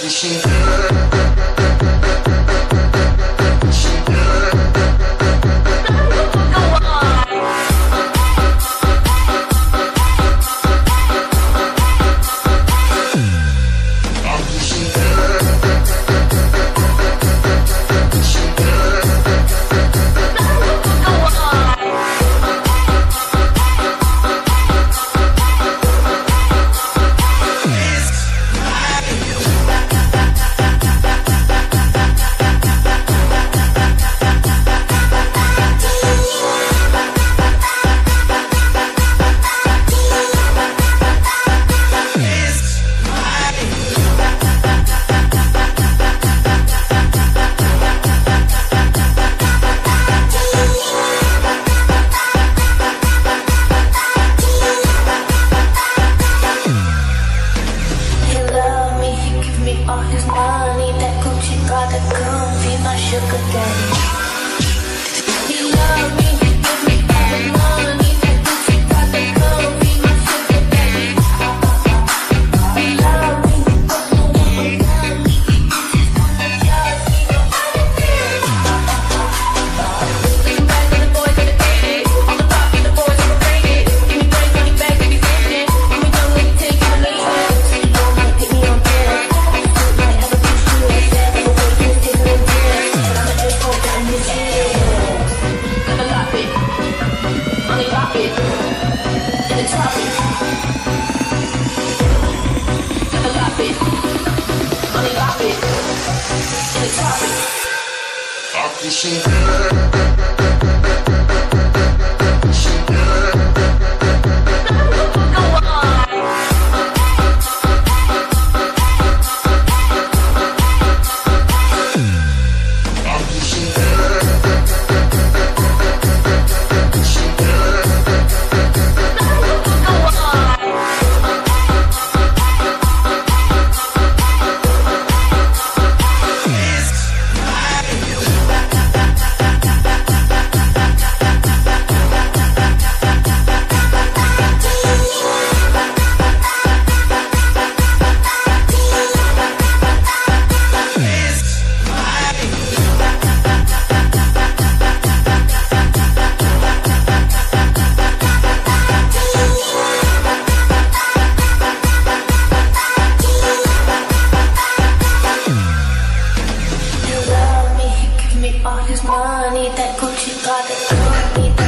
He Up you see. need that Gucci pocket. I need that.